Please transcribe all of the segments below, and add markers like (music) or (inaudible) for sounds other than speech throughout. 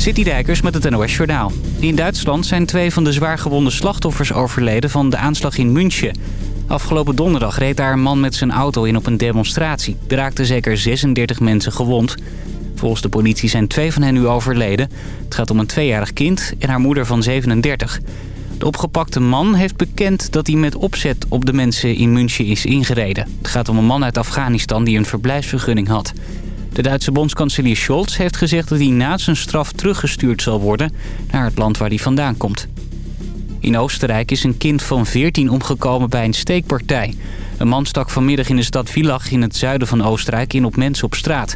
City Dijkers met het NOS Journaal. In Duitsland zijn twee van de zwaargewonde slachtoffers overleden van de aanslag in München. Afgelopen donderdag reed daar een man met zijn auto in op een demonstratie. Er raakten zeker 36 mensen gewond. Volgens de politie zijn twee van hen nu overleden. Het gaat om een tweejarig kind en haar moeder van 37. De opgepakte man heeft bekend dat hij met opzet op de mensen in München is ingereden. Het gaat om een man uit Afghanistan die een verblijfsvergunning had. De Duitse bondskanselier Scholz heeft gezegd dat hij na zijn straf teruggestuurd zal worden naar het land waar hij vandaan komt. In Oostenrijk is een kind van 14 omgekomen bij een steekpartij. Een man stak vanmiddag in de stad Villach in het zuiden van Oostenrijk in op mensen op straat.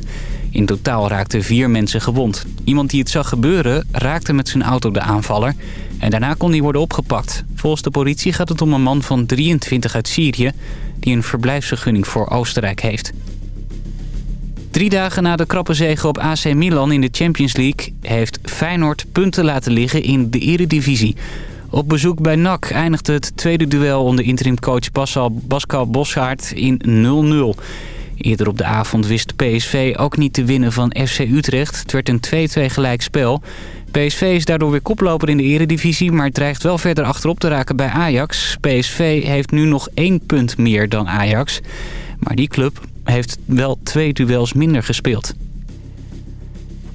In totaal raakten vier mensen gewond. Iemand die het zag gebeuren raakte met zijn auto de aanvaller. En daarna kon hij worden opgepakt. Volgens de politie gaat het om een man van 23 uit Syrië... die een verblijfsvergunning voor Oostenrijk heeft. Drie dagen na de krappe zege op AC Milan in de Champions League... heeft Feyenoord punten laten liggen in de eredivisie. Op bezoek bij NAC eindigde het tweede duel onder interimcoach Pascal Bosgaard in 0-0. Eerder op de avond wist PSV ook niet te winnen van FC Utrecht. Het werd een 2-2 gelijkspel. PSV is daardoor weer koploper in de eredivisie... maar dreigt wel verder achterop te raken bij Ajax. PSV heeft nu nog één punt meer dan Ajax. Maar die club heeft wel twee duels minder gespeeld.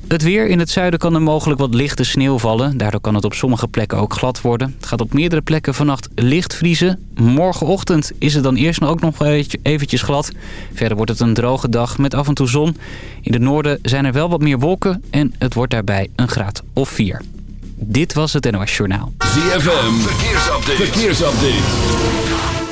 Het weer. In het zuiden kan er mogelijk wat lichte sneeuw vallen. Daardoor kan het op sommige plekken ook glad worden. Het gaat op meerdere plekken vannacht licht vriezen. Morgenochtend is het dan eerst ook nog eventjes glad. Verder wordt het een droge dag met af en toe zon. In het noorden zijn er wel wat meer wolken en het wordt daarbij een graad of 4. Dit was het NOS Journaal. ZFM. Verkeersupdate. Verkeersupdate.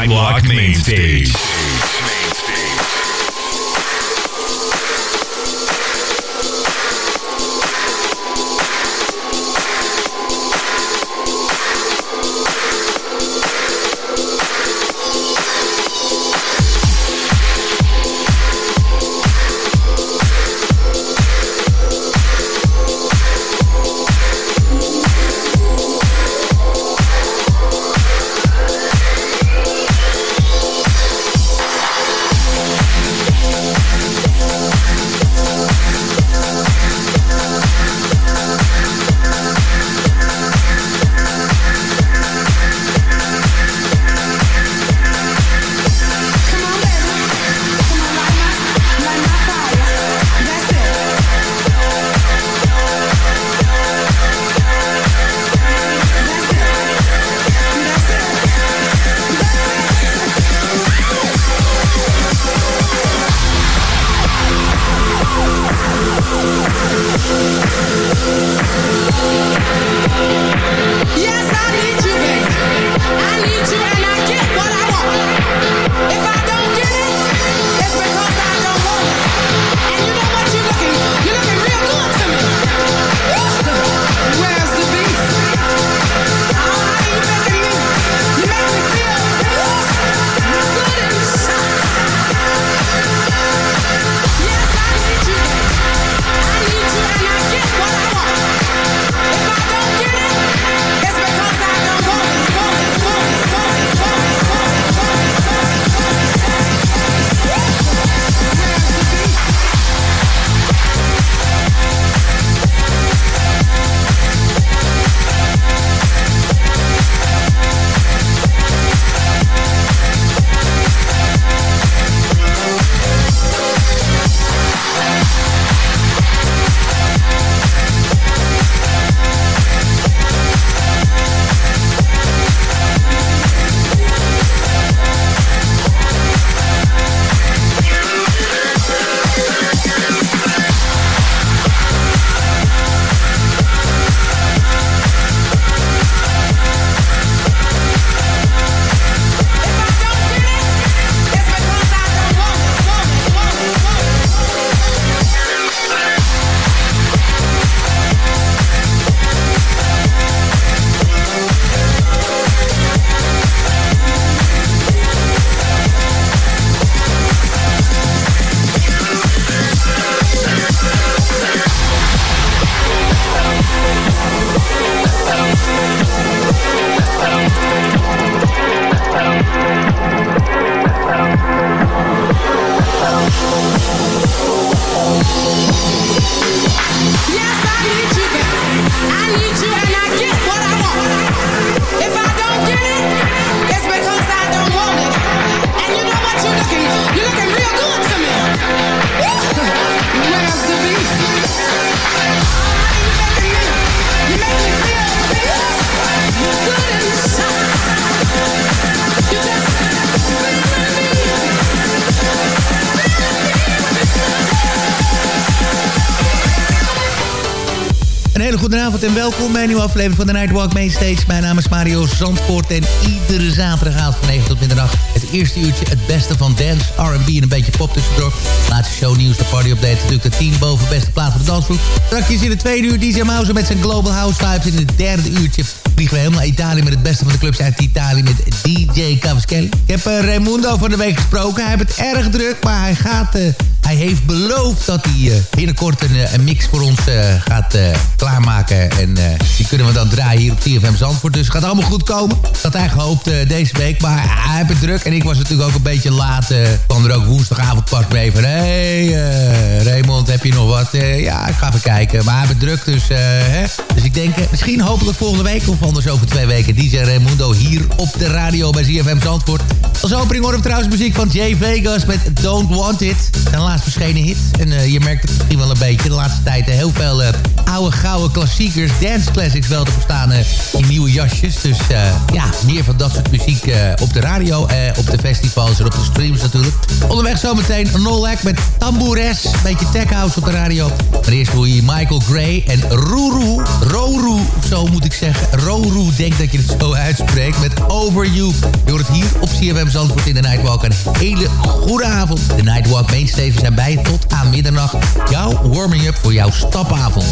Nightwalk Main Stage. Aflevering van de Nightwalk Mainstage. Mijn naam is Mario Zandvoort en iedere zaterdagavond van 9 tot middernacht... het eerste uurtje het beste van dance, R&B en een beetje pop tussendoor. Laatste shownieuws, de party update, natuurlijk de 10 boven beste plaat van de dansgroep. Straks in de tweede uur DJ Mouse met zijn Global House Vibes. In het derde uurtje vliegen we helemaal naar Italië met het beste van de clubs uit Italië met DJ Cavaschelli. Ik heb uh, Raimundo van de week gesproken. Hij heeft het erg druk, maar hij gaat... Uh, hij heeft beloofd dat hij uh, binnenkort een, een, mix voor ons gaat klaarmaken. En die kunnen we dan draaien hier op TFM Zandvoort. Dus het gaat allemaal goed komen. Dat hij gehoopt deze week. Maar hij heeft het druk. En ik was natuurlijk ook een beetje laat. kwam er ook woensdagavond pas mee van... Hé, Raymond, heb je nog wat? ja, ik ga even kijken. Maar hij heeft het druk, dus... Hè? Dus ik denk, misschien hopelijk volgende week... of anders over twee weken DJ Raimundo hier op de radio bij ZFM Zandvoort. Als opening horen we trouwens muziek van Jay Vegas met Don't Want It. Zijn laatst verschenen hit. En uh, je merkt het misschien wel een beetje de laatste tijd. Heel veel uh, oude gouden klassiekers, dance classics wel te verstaan in nieuwe jasjes. Dus ja, meer van dat soort muziek op de radio, op de festivals en op de streams natuurlijk. Onderweg zometeen Nolak met Tamboures. Beetje tech house op de radio. Maar eerst hoor je Michael Gray en Ruru. Roru, zo moet ik zeggen. Roru, denk dat je het zo uitspreekt. Met Over You. Je hoort het hier op CFM Zandvoort in de Nightwalk. Een hele goede avond. De Nightwalk Mainstay zijn bij tot aan middernacht jouw warming-up voor jouw stapavond.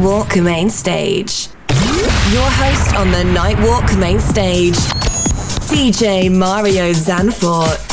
Nightwalk Main Stage. Your host on The Nightwalk Main Stage, DJ Mario Zanfort.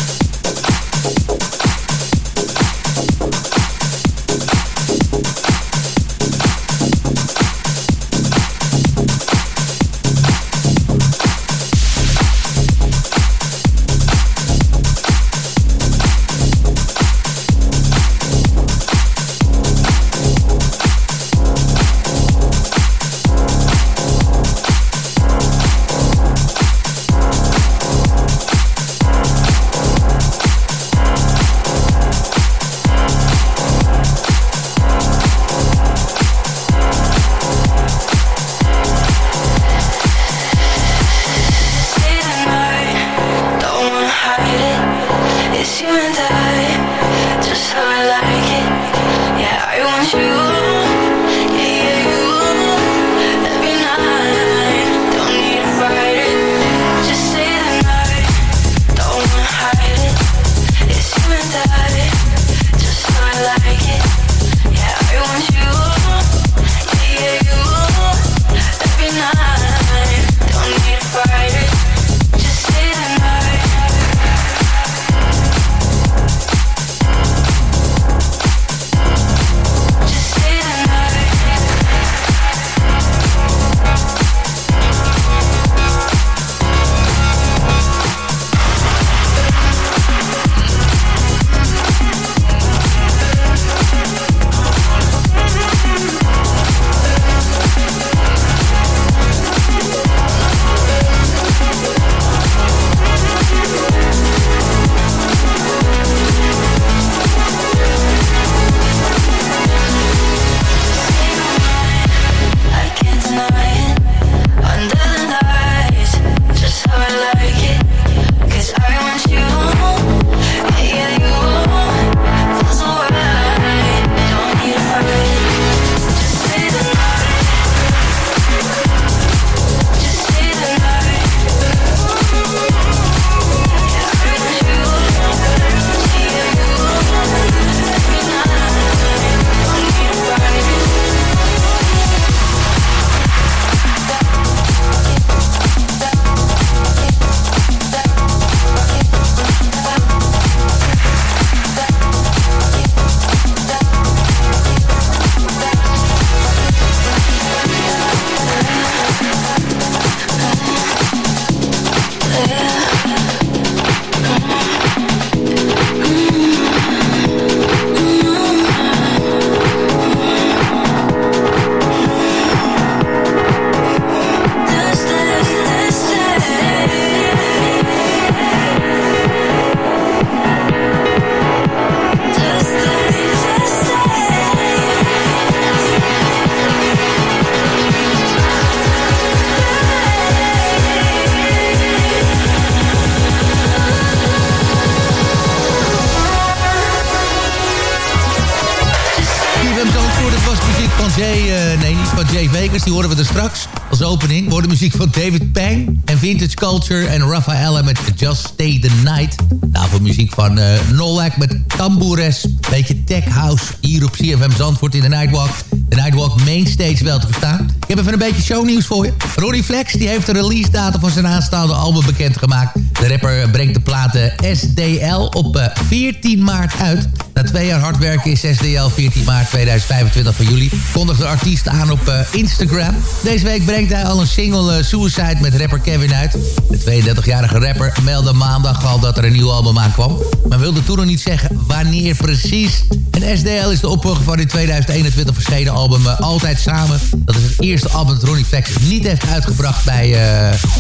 Die horen we er straks als opening. Horen muziek van David Pang en Vintage Culture en Rafaela met Just Stay the Night. Daarvoor muziek van uh, Nolak met Tamboures. Beetje tech house hier op CFM Zandvoort in de Nightwalk. De Nightwalk Mainstage wel te verstaan. Ik heb even een beetje shownieuws voor je. Ronnie Flex die heeft de release datum van zijn aanstaande album bekendgemaakt. De rapper brengt de platen SDL op 14 eh, maart uit. Twee jaar hard werken is SDL 14 maart 2025 van juli. Kondigt de artiest aan op uh, Instagram. Deze week brengt hij al een single uh, Suicide met rapper Kevin uit. De 32-jarige rapper meldde maandag al dat er een nieuw album aankwam. Maar wilde toen nog niet zeggen wanneer precies. En SDL is de opvolger van in 2021 verschenen album uh, Altijd Samen. Dat is eerste album dat Ronnie Flex niet heeft uitgebracht bij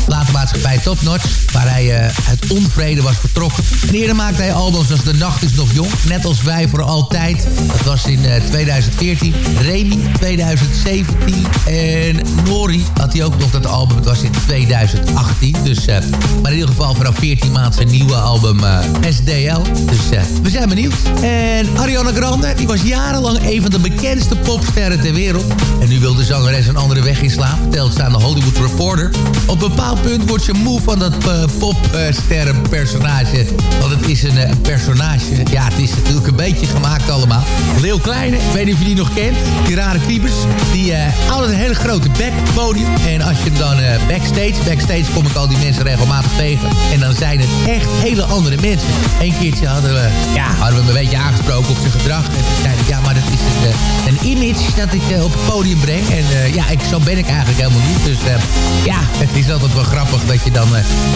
platenmaatschappij Top Notch. Waar hij uit onvrede was vertrokken. En eerder maakte hij albums als De Nacht is nog jong. Net als wij voor altijd. Dat was in 2014. Remy 2017. En Nori had hij ook nog dat album. Het was in 2018. Dus, maar in ieder geval vanaf 14 maanden zijn nieuwe album SDL. Dus we zijn benieuwd. En Ariana Grande Grande die was jarenlang een van de bekendste popsterren ter wereld. En nu wil de zangeres een andere weg inslaan, vertelt ze aan de Hollywood Reporter. Op een bepaald punt wordt ze moe van dat uh, popsterrenpersonage. Want het is een uh, personage. Ja, het is natuurlijk een beetje gemaakt allemaal. Leo Kleine, ik weet niet of je die nog kent. Die rare kriebers. Die uh, altijd een hele grote backpodium. En als je dan backstage... Backstage kom ik al die mensen regelmatig tegen. En dan zijn het echt hele andere mensen. Eén keertje hadden we, ja, hadden we een beetje aangesproken op zijn gedrag. En toen zei ik, ja, maar dat is een, een image dat ik op het podium breng. En ja, ik, zo ben ik eigenlijk helemaal niet. Dus ja, het is altijd wel grappig dat je dan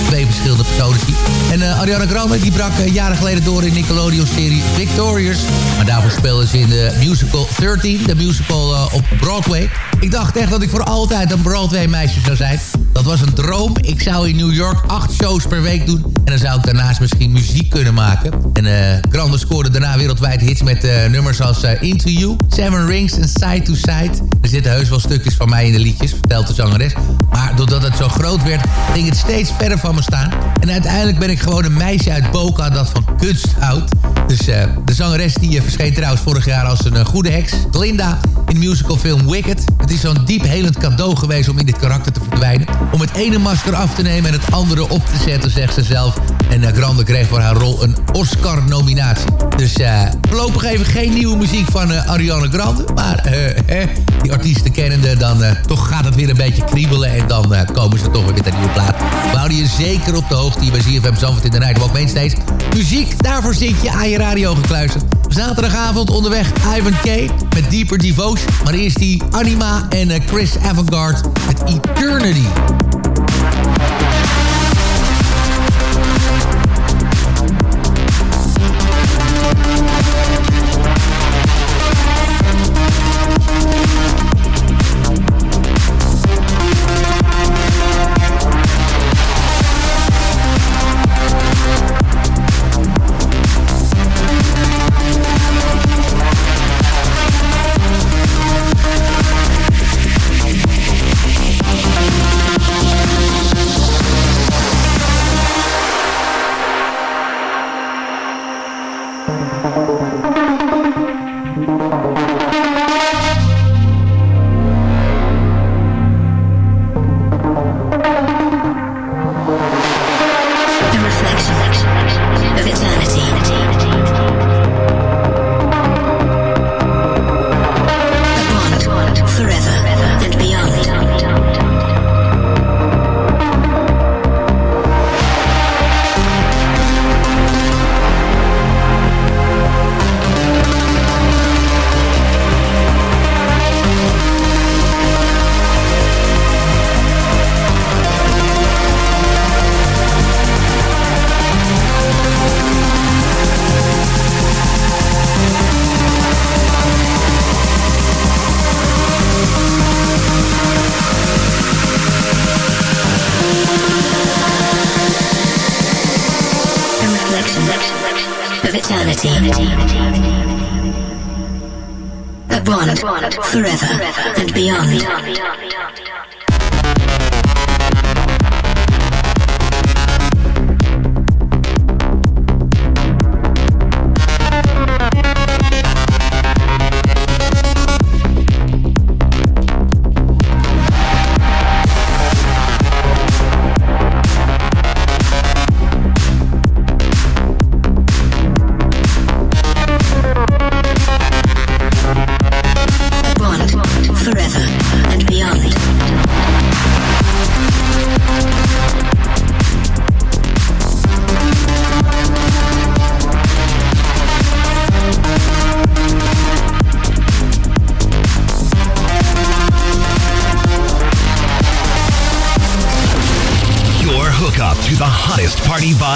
twee verschillende personen ziet. En Ariana Grande, die brak jaren geleden door in Nickelodeon-serie Victorious. Maar daarvoor speelde ze in de musical 13, de musical op Broadway. Ik dacht echt dat ik voor altijd een Broadway-meisje zou zijn. Dat was een droom. Ik zou in New York acht shows per week doen. En dan zou ik daarnaast misschien muziek kunnen maken. En uh, Grande scoorde daarna wereldwijd hits met nummers als uh, Into You, Seven Rings en Side to Side. Er zitten heus wel stukjes van mij in de liedjes, vertelt de zangeres. Maar doordat het zo groot werd, ging het steeds verder van me staan. En uiteindelijk ben ik gewoon een meisje uit Boca dat van kunst houdt. Dus de zangeres die verscheen trouwens vorig jaar als een goede heks. Glinda in de musicalfilm Wicked. Het is zo'n diep helend cadeau geweest om in dit karakter te verdwijnen. Om het ene masker af te nemen en het andere op te zetten, zegt ze zelf. En uh, Grande kreeg voor haar rol een Oscar-nominatie. Dus uh, voorlopig even geen nieuwe muziek van uh, Ariana Grande. Maar die artiesten kennende, dan toch gaat het weer een beetje kriebelen. En dan komen ze toch weer met een nieuwe plaat. We je zeker op de hoogte hier bij ZFM Zandvoort in de Nightwalk Mainstage. Muziek, daarvoor zit je aan je radio gekluisterd. Zaterdagavond onderweg Ivan K. met Deeper Devotion. Maar eerst die Anima en Chris Avantgarde met Eternity.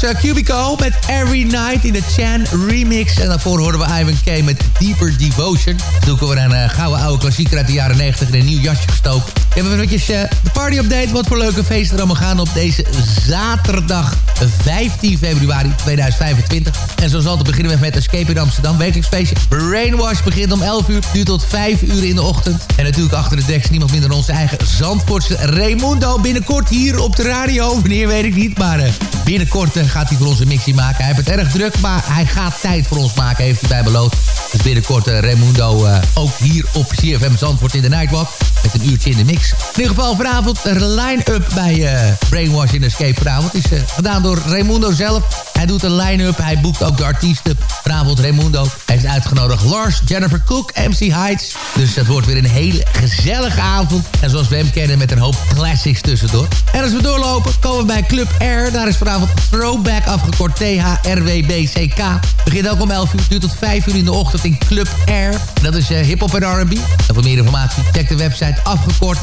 Was uh, Cubico met Every Night in de Chan remix. En daarvoor hoorden we Ivan K met Deeper Devotion. Zoeken we een uh, gouden oude klassieker uit de jaren 90 in een nieuw jasje gestoken. We hebben eventjes uh, de party update. Wat voor leuke feesten er allemaal gaan op deze zaterdag 15 februari 2025. En zoals altijd beginnen we met Escape in Amsterdam. Wekelijks feestje. Brainwash begint om 11 uur. Duurt tot 5 uur in de ochtend. En natuurlijk achter de deks niemand minder dan onze eigen Zandvoortse Raimundo. Binnenkort hier op de radio. Wanneer weet ik niet. Maar binnenkort gaat hij voor onze mixie maken. Hij heeft het erg druk, maar hij gaat tijd voor ons maken, heeft hij bij beloofd. Dus binnenkort uh, Raimundo uh, ook hier op CFM Zandvoort in de Nightwalk. Met een uurtje in de mix. In ieder geval vanavond een line-up bij uh, Brainwash in Escape vanavond. is gedaan door Raimundo zelf. Hij doet een line-up. Hij boekt ook de artiesten. Vanavond Raimundo heeft uitgenodigd Lars, Jennifer Cook, MC Heights. Dus het wordt weer een hele gezellige avond. En zoals we hem kennen met een hoop classics tussendoor. En als we doorlopen komen we bij Club Air. Daar is vanavond Throwback afgekort THRWBCK. Begint ook om 11 uur, duurt tot 5 uur in de ochtend in Club Air. Dat is uh, hip-hop en RB. En voor meer informatie check de website afgekort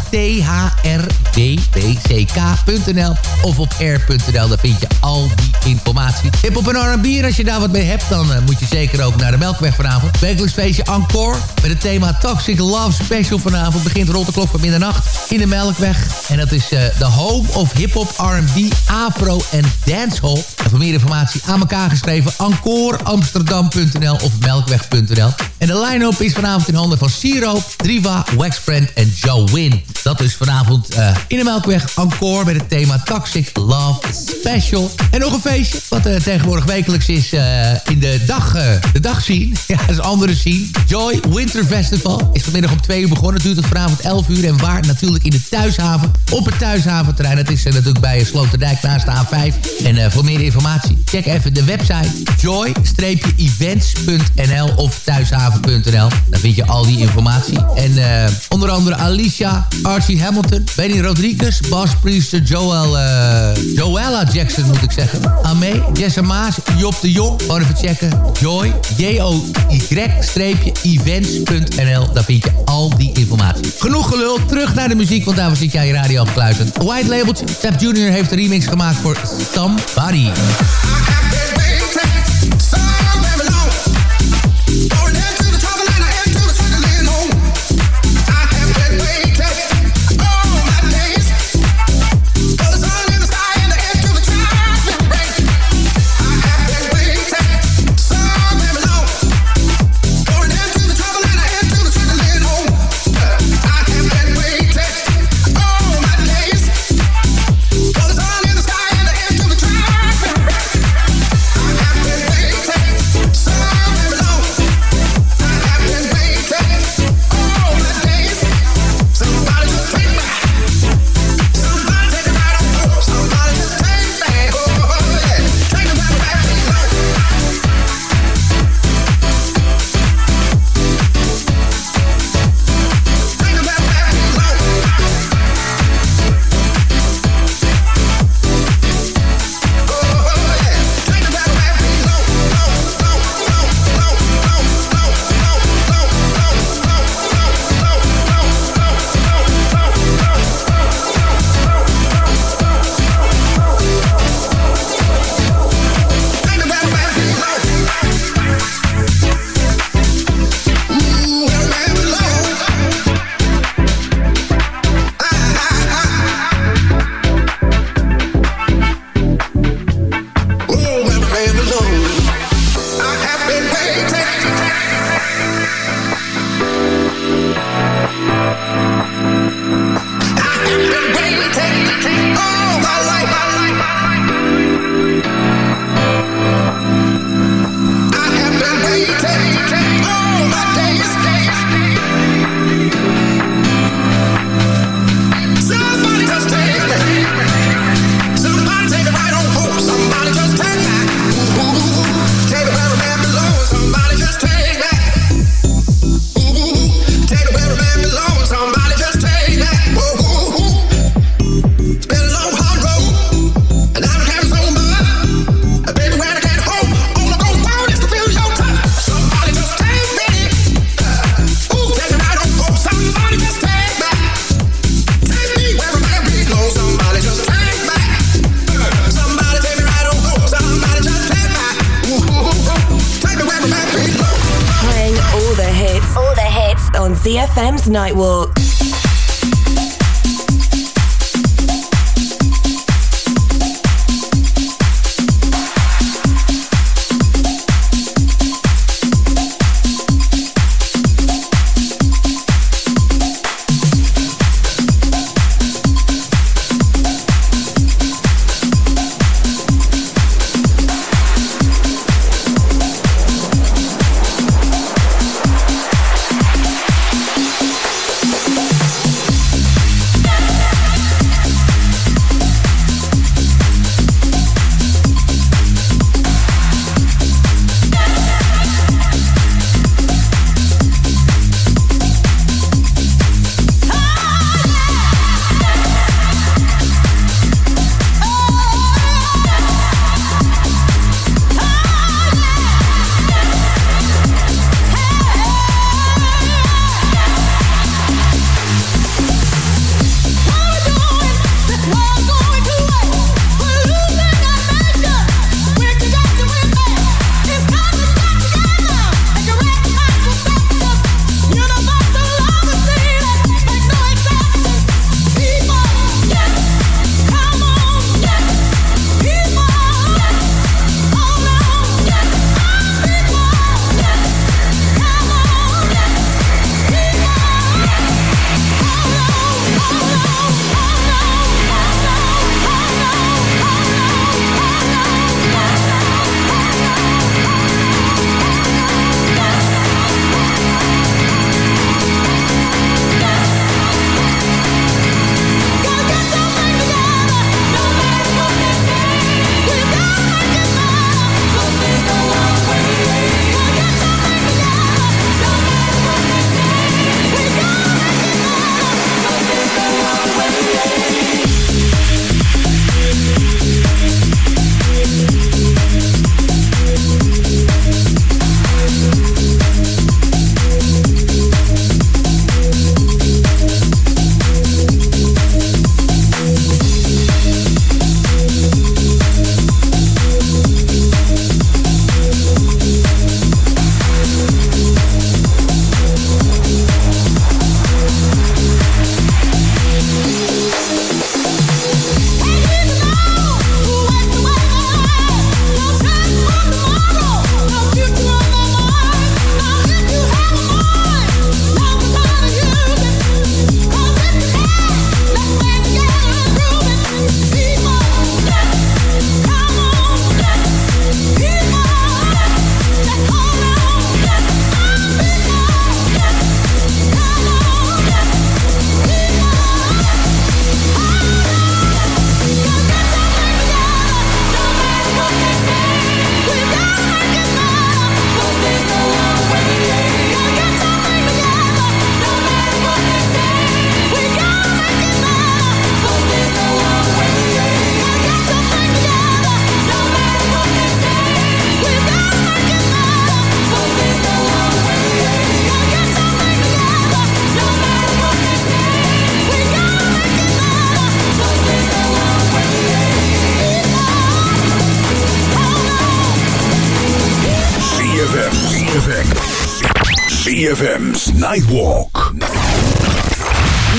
thrwbck.nl of op air.nl. Daar vind je al die informatie. Hip-hop en RB. En als je daar wat mee hebt, dan uh, moet je zeker ook naar de Melkweg vanavond. Wekelijks feestje Encore. Met het thema Toxic Love Special vanavond. Begint rond de klok van middernacht in de Melkweg. En dat is uh, de home of hip-hop, RB, afro en dancehall. En voor meer informatie aan elkaar geschreven encoreamsterdam.nl of melkweg.nl. En de line-up is vanavond in handen van Siro, Driva, Waxfriend en Joe Win. Dat is vanavond uh, in de Melkweg Encore met het thema Toxic Love Special. En nog een feestje, wat uh, tegenwoordig wekelijks is uh, in de dag de dag zien. (laughs) Ja, dat is andere zien. Joy Winter Festival is vanmiddag om 2 uur begonnen. Het duurt tot vanavond 11 uur. En waar? Natuurlijk in de Thuishaven. Op het Thuishaventerrein. Dat is natuurlijk bij Sloterdijk naast de A5. En voor meer informatie, check even de website joy-events.nl of thuishaven.nl. Daar vind je al die informatie. En onder andere Alicia, Archie Hamilton, Benny Rodriguez, Bas Priester, Joel, Joella Jackson moet ik zeggen. Amé, Jesse Maas, Job de Jong. Gewoon even checken. Joy, J-O-Y-events.nl. Daar vind je al die informatie. Genoeg gelul, terug naar de muziek, want daarvoor zit jij je radio afgekluisterd. White Labeltje, Tap Junior heeft een remix gemaakt voor Somebody. Nightwalk. ZFM.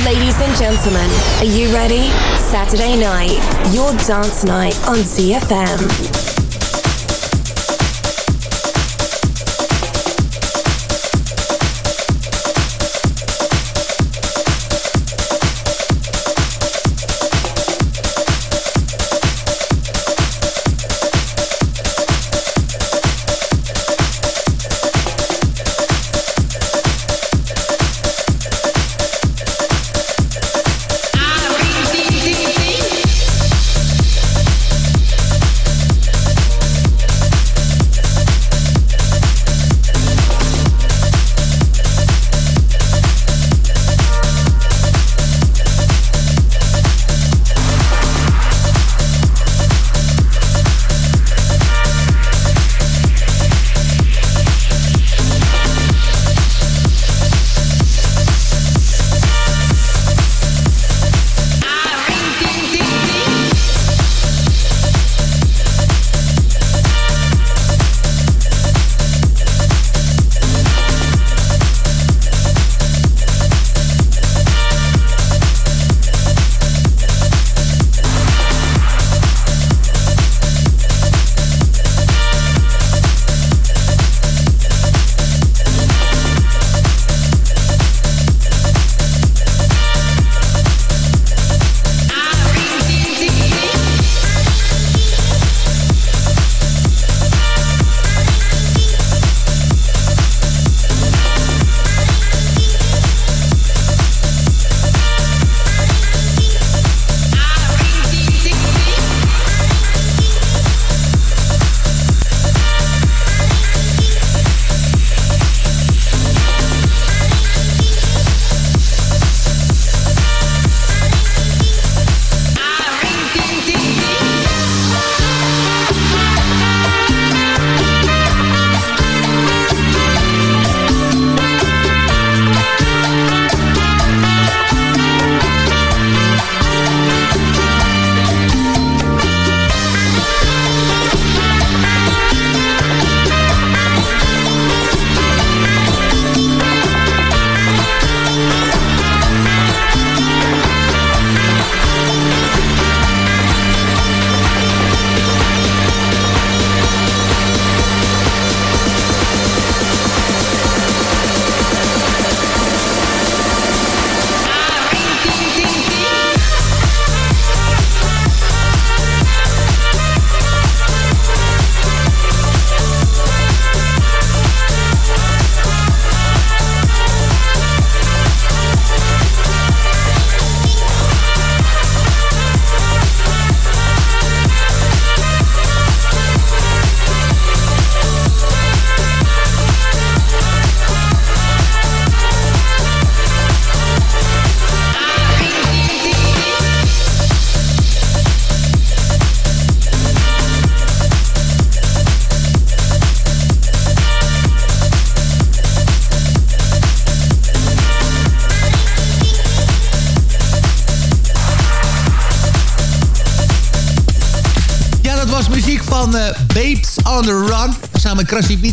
Ladies and gentlemen, are you ready? Saturday night, your dance night on ZFM.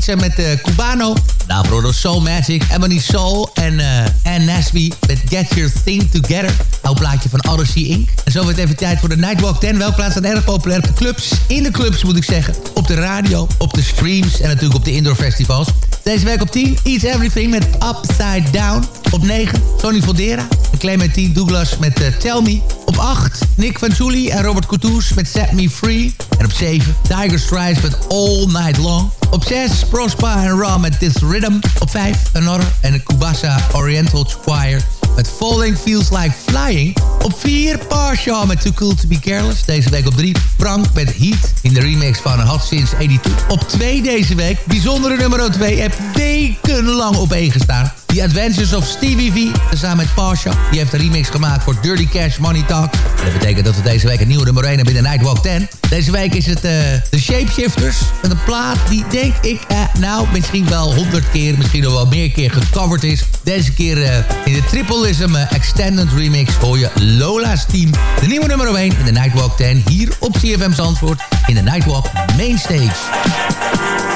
Pizza met uh, Cubano. Daarvoor door Soul Magic, Ebony Soul en uh, met Get Your Thing Together. Oud plaatje van Odyssey Inc. En zo wordt even tijd voor de Nightwalk 10. Wel plaats dan erg populair op de clubs. In de clubs moet ik zeggen. Op de radio, op de streams en natuurlijk op de indoor festivals. Deze week op 10, Eat Everything met Upside Down. Op 9, Tony Voldera en Clementine Douglas met uh, Tell Me. Op 8, Nick Van Julie en Robert Coutouz met Set Me Free. En op 7, Tiger Stripes met All Night Long. Op 6, Prospa en Raw met This Rhythm. Op 5, Another en Kubasa Oriental Choir met Falling Feels Like Flying. Op 4, Parshaw met Too Cool To Be Careless. Deze week op 3, Frank met Heat in de remix van Hot Since 82. Op 2 deze week, bijzondere nummer 2, heb wekenlang op 1 gestaan. The Adventures of Stevie V. Samen met Pasha. Die heeft een remix gemaakt voor Dirty Cash Money Talk. Dat betekent dat we deze week een nieuwe nummer 1 hebben de Nightwalk 10. Deze week is het uh, de Shapeshifters. Met een plaat die denk ik, uh, nou, misschien wel honderd keer, misschien nog wel meer keer gecoverd is. Deze keer uh, in de Tripleism Extended Remix voor je Lola's Team. De nieuwe nummer 1 in de Nightwalk 10. Hier op CFM Zandvoort in de Nightwalk Mainstage.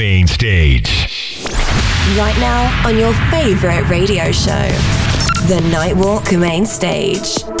main stage. Right now on your favorite radio show, The Nightwalk Main Stage.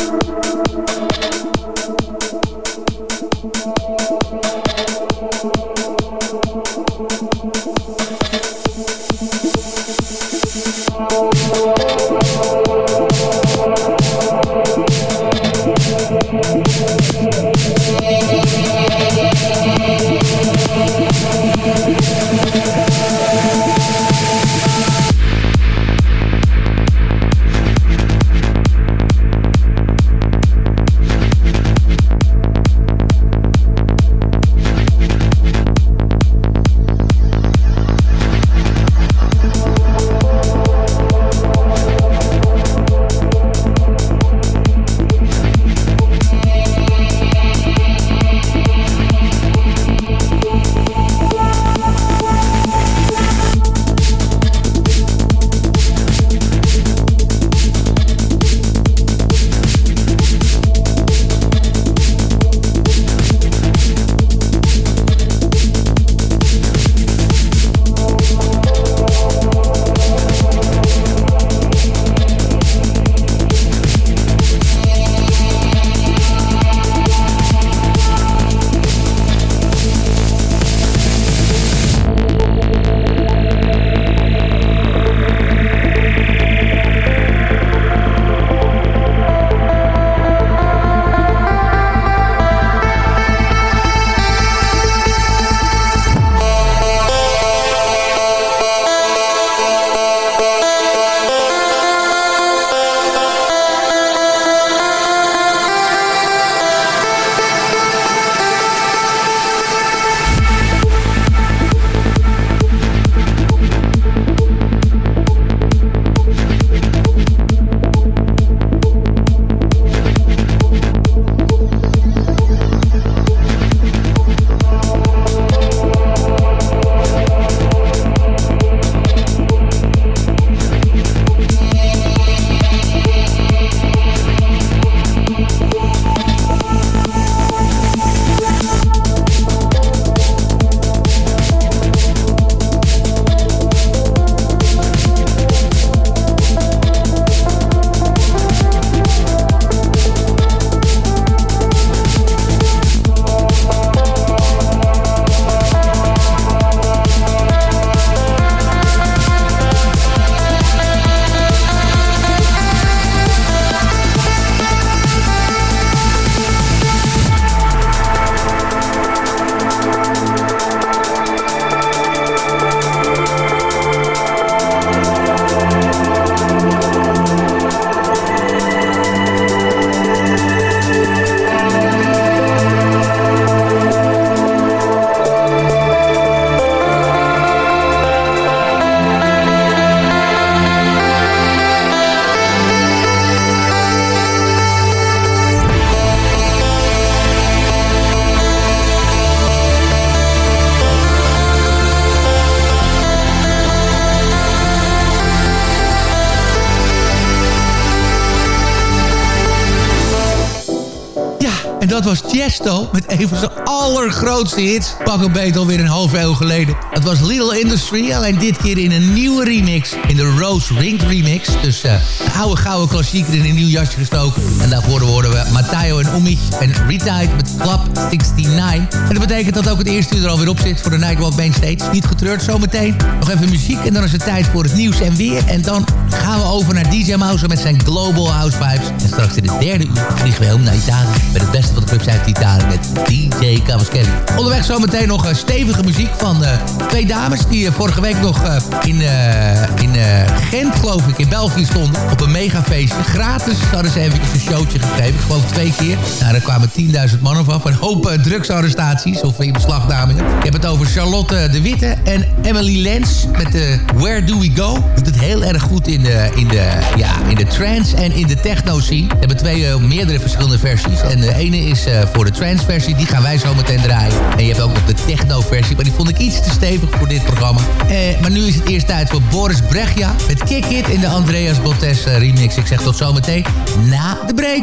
Met een van zijn allergrootste hits. Pak een beet alweer een half eeuw geleden. Het was Little Industry, alleen dit keer in een nieuwe remix. In de Rose Ring remix. Dus uh, oude gouden klassieker in een nieuw jasje gestoken. En daarvoor horen we Matteo en Umi en Retired met Club 69. En dat betekent dat ook het eerste uur er alweer op zit voor de Nightwalk Mainstage. Niet getreurd zometeen. Nog even muziek en dan is het tijd voor het nieuws en weer. En dan gaan we over naar DJ Mouse met zijn Global House Vibes. En straks in de derde uur vliegen we helemaal naar Italië. Met het beste van de clubs uit Italië met DJ Cavaschelli. Onderweg zometeen nog uh, stevige muziek van uh, twee dames... die uh, vorige week nog in, in Gent, geloof ik, in België stonden. Op een megafeestje. Gratis hadden ze eventjes een showtje gegeven. Ik geloof twee keer. Nou, daar kwamen 10.000 man af. Een hoop drugsarrestaties of in. Ik heb het over Charlotte de Witte en Emily Lens met de Where Do We Go. Doet het heel erg goed in de, in de, ja, in de trance en in de techno scene. We hebben twee, uh, meerdere verschillende versies. En de ene is uh, voor de trance versie, die gaan wij zo meteen draaien. En je hebt ook nog de techno versie, maar die vond ik iets te stevig voor dit programma. Uh, maar nu is het eerst tijd voor Boris Brechja met Kick It in de Andreas Bottes remix. Ik zeg tot zometeen na de break.